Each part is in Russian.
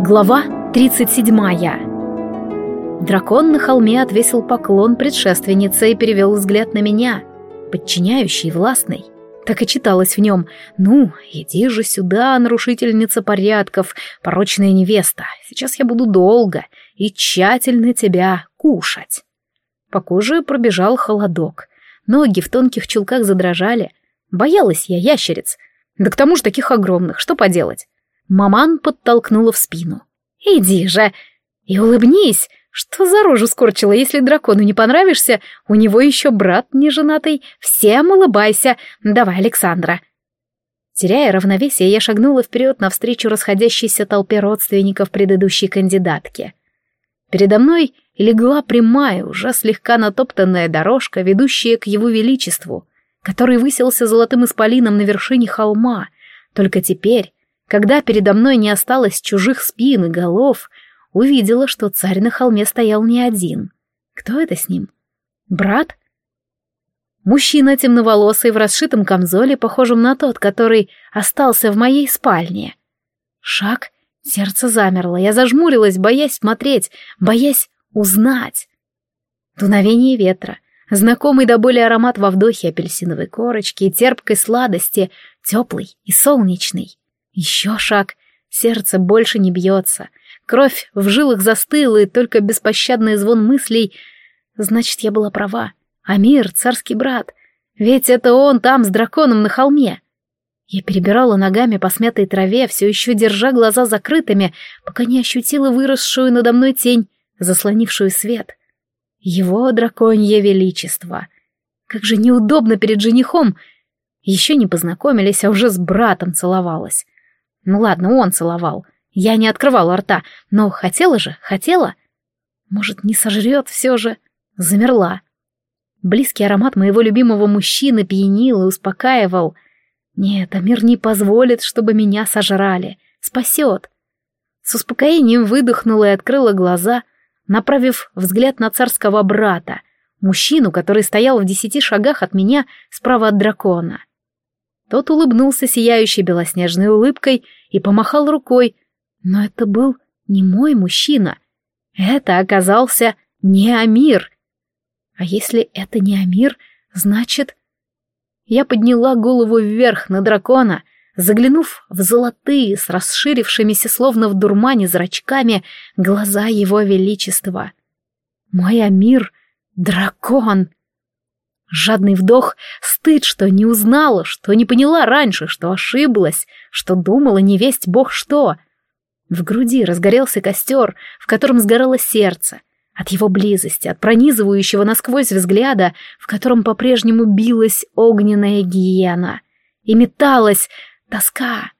Глава 37 Дракон на холме отвесил поклон предшественнице и перевел взгляд на меня, подчиняющий, властный. Так и читалось в нем «Ну, иди же сюда, нарушительница порядков, порочная невеста, сейчас я буду долго и тщательно тебя кушать». По коже пробежал холодок, ноги в тонких чулках задрожали. Боялась я ящериц, да к тому же таких огромных, что поделать. Маман подтолкнула в спину. «Иди же! И улыбнись! Что за рожу скорчила, если дракону не понравишься? У него еще брат неженатый. Всем улыбайся! Давай, Александра!» Теряя равновесие, я шагнула вперед навстречу расходящейся толпе родственников предыдущей кандидатки. Передо мной легла прямая, уже слегка натоптанная дорожка, ведущая к его величеству, который высился золотым исполином на вершине холма. Только теперь когда передо мной не осталось чужих спин и голов, увидела, что царь на холме стоял не один. Кто это с ним? Брат? Мужчина темноволосый в расшитом камзоле, похожем на тот, который остался в моей спальне. Шаг, сердце замерло, я зажмурилась, боясь смотреть, боясь узнать. Дуновение ветра, знакомый до боли аромат во вдохе апельсиновой корочки и терпкой сладости, теплый и солнечный. Еще шаг. Сердце больше не бьется. Кровь в жилах застыла, и только беспощадный звон мыслей. Значит, я была права. Амир — царский брат. Ведь это он там с драконом на холме. Я перебирала ногами по смятой траве, все еще держа глаза закрытыми, пока не ощутила выросшую надо мной тень, заслонившую свет. Его драконье величество. Как же неудобно перед женихом. Еще не познакомились, а уже с братом целовалась. Ну ладно, он целовал. Я не открывала рта, но хотела же, хотела. Может, не сожрет все же. Замерла. Близкий аромат моего любимого мужчины пьянил и успокаивал. Нет, Амир не позволит, чтобы меня сожрали. Спасет. С успокоением выдохнула и открыла глаза, направив взгляд на царского брата, мужчину, который стоял в десяти шагах от меня справа от дракона. Тот улыбнулся сияющей белоснежной улыбкой и помахал рукой. Но это был не мой мужчина. Это оказался не Амир. А если это не Амир, значит... Я подняла голову вверх на дракона, заглянув в золотые, с расширившимися словно в дурмане зрачками, глаза его величества. Мой Амир — дракон! Жадный вдох, стыд, что не узнала, что не поняла раньше, что ошиблась, что думала не весть бог что. В груди разгорелся костер, в котором сгорало сердце. От его близости, от пронизывающего насквозь взгляда, в котором по-прежнему билась огненная гиена. И металась тоска.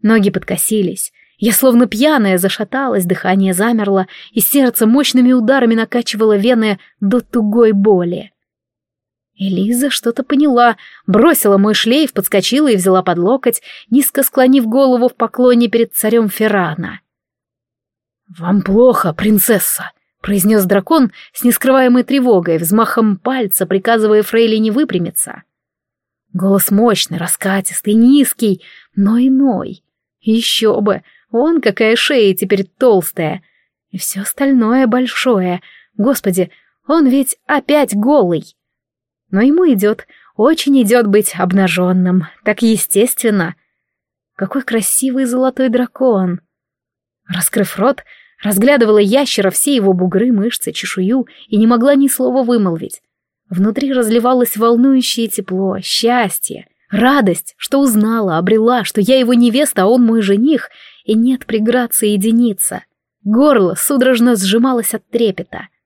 Ноги подкосились. Я словно пьяная зашаталась, дыхание замерло, и сердце мощными ударами накачивало вены до тугой боли. Элиза что-то поняла, бросила мой шлейф, подскочила и взяла под локоть, низко склонив голову в поклоне перед царем Феррана. «Вам плохо, принцесса», — произнес дракон с нескрываемой тревогой, взмахом пальца приказывая Фрейлине выпрямиться. Голос мощный, раскатистый, низкий, но иной. Еще бы, он какая шея теперь толстая. И все остальное большое. Господи, он ведь опять голый но ему идет, очень идет быть обнаженным, так естественно. Какой красивый золотой дракон! Раскрыв рот, разглядывала ящера все его бугры, мышцы, чешую и не могла ни слова вымолвить. Внутри разливалось волнующее тепло, счастье, радость, что узнала, обрела, что я его невеста, а он мой жених, и нет преград соединиться. Горло судорожно сжималось от трепета —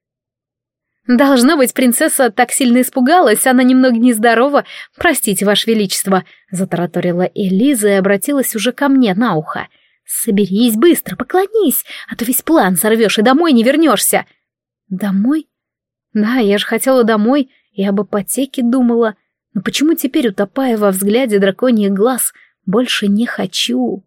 «Должно быть, принцесса так сильно испугалась, она немного нездорова. Простите, Ваше Величество», — затараторила Элиза и обратилась уже ко мне на ухо. «Соберись быстро, поклонись, а то весь план сорвешь и домой не вернешься». «Домой? Да, я же хотела домой и об ипотеке думала. Но почему теперь, утопая во взгляде драконьих глаз, больше не хочу?»